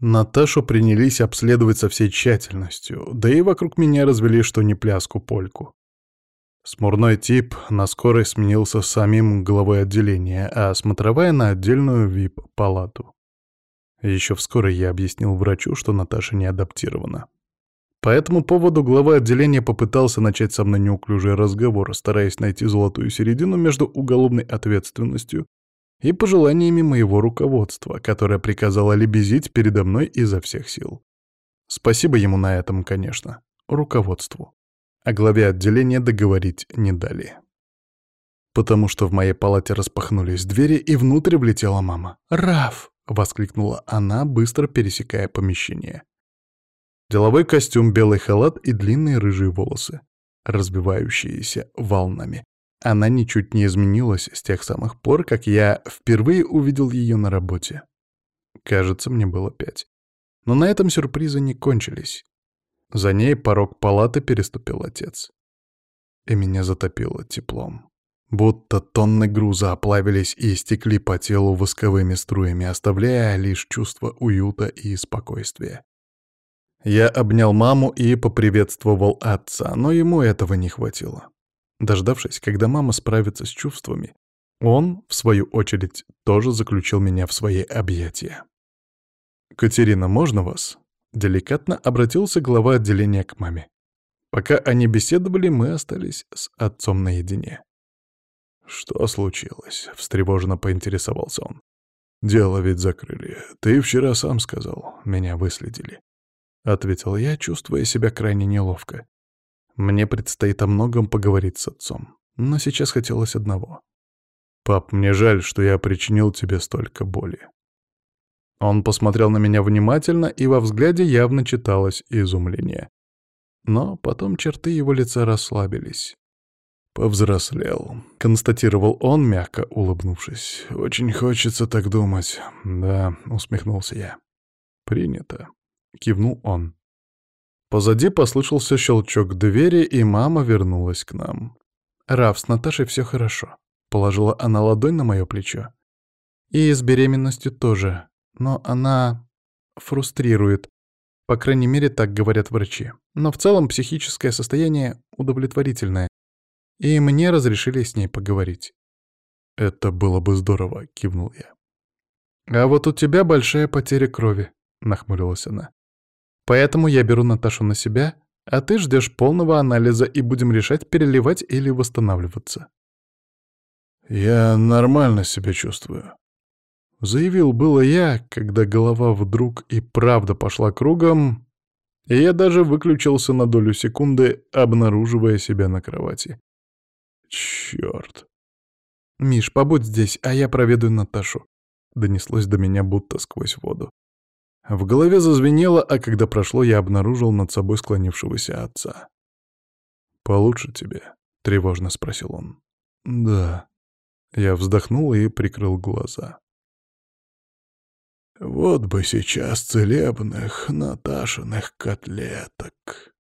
Наташу принялись обследовать со всей тщательностью, да и вокруг меня развели что не пляску-польку. Смурной тип на скорой сменился самим главой отделения, а смотровая на отдельную вип-палату. Еще вскоре я объяснил врачу, что Наташа не адаптирована. По этому поводу глава отделения попытался начать со мной неуклюжий разговор, стараясь найти золотую середину между уголовной ответственностью и пожеланиями моего руководства, которое приказало лебезить передо мной изо всех сил. Спасибо ему на этом, конечно, руководству. А главе отделения договорить не дали. Потому что в моей палате распахнулись двери, и внутрь влетела мама. «Раф!» — воскликнула она, быстро пересекая помещение. Деловой костюм, белый халат и длинные рыжие волосы, разбивающиеся волнами. Она ничуть не изменилась с тех самых пор, как я впервые увидел ее на работе. Кажется, мне было пять. Но на этом сюрпризы не кончились. За ней порог палаты переступил отец. И меня затопило теплом. Будто тонны груза оплавились и истекли по телу восковыми струями, оставляя лишь чувство уюта и спокойствия. Я обнял маму и поприветствовал отца, но ему этого не хватило. Дождавшись, когда мама справится с чувствами, он, в свою очередь, тоже заключил меня в свои объятия. «Катерина, можно вас?» — деликатно обратился глава отделения к маме. Пока они беседовали, мы остались с отцом наедине. «Что случилось?» — встревоженно поинтересовался он. «Дело ведь закрыли. Ты вчера сам сказал. Меня выследили». — ответил я, чувствуя себя крайне неловко. Мне предстоит о многом поговорить с отцом, но сейчас хотелось одного. «Пап, мне жаль, что я причинил тебе столько боли». Он посмотрел на меня внимательно, и во взгляде явно читалось изумление. Но потом черты его лица расслабились. «Повзрослел», — констатировал он, мягко улыбнувшись. «Очень хочется так думать». «Да», — усмехнулся я. «Принято», — кивнул он. Позади послышался щелчок двери, и мама вернулась к нам. «Раф, с Наташей все хорошо», — положила она ладонь на мое плечо. «И с беременностью тоже, но она фрустрирует. По крайней мере, так говорят врачи. Но в целом психическое состояние удовлетворительное. И мне разрешили с ней поговорить». «Это было бы здорово», — кивнул я. «А вот у тебя большая потеря крови», — нахмурилась она. Поэтому я беру Наташу на себя, а ты ждешь полного анализа и будем решать, переливать или восстанавливаться. Я нормально себя чувствую. Заявил было я, когда голова вдруг и правда пошла кругом, и я даже выключился на долю секунды, обнаруживая себя на кровати. Чёрт. «Миш, побудь здесь, а я проведу Наташу», — донеслось до меня будто сквозь воду. В голове зазвенело, а когда прошло, я обнаружил над собой склонившегося отца. «Получше тебе?» — тревожно спросил он. «Да». Я вздохнул и прикрыл глаза. «Вот бы сейчас целебных Наташиных котлеток!»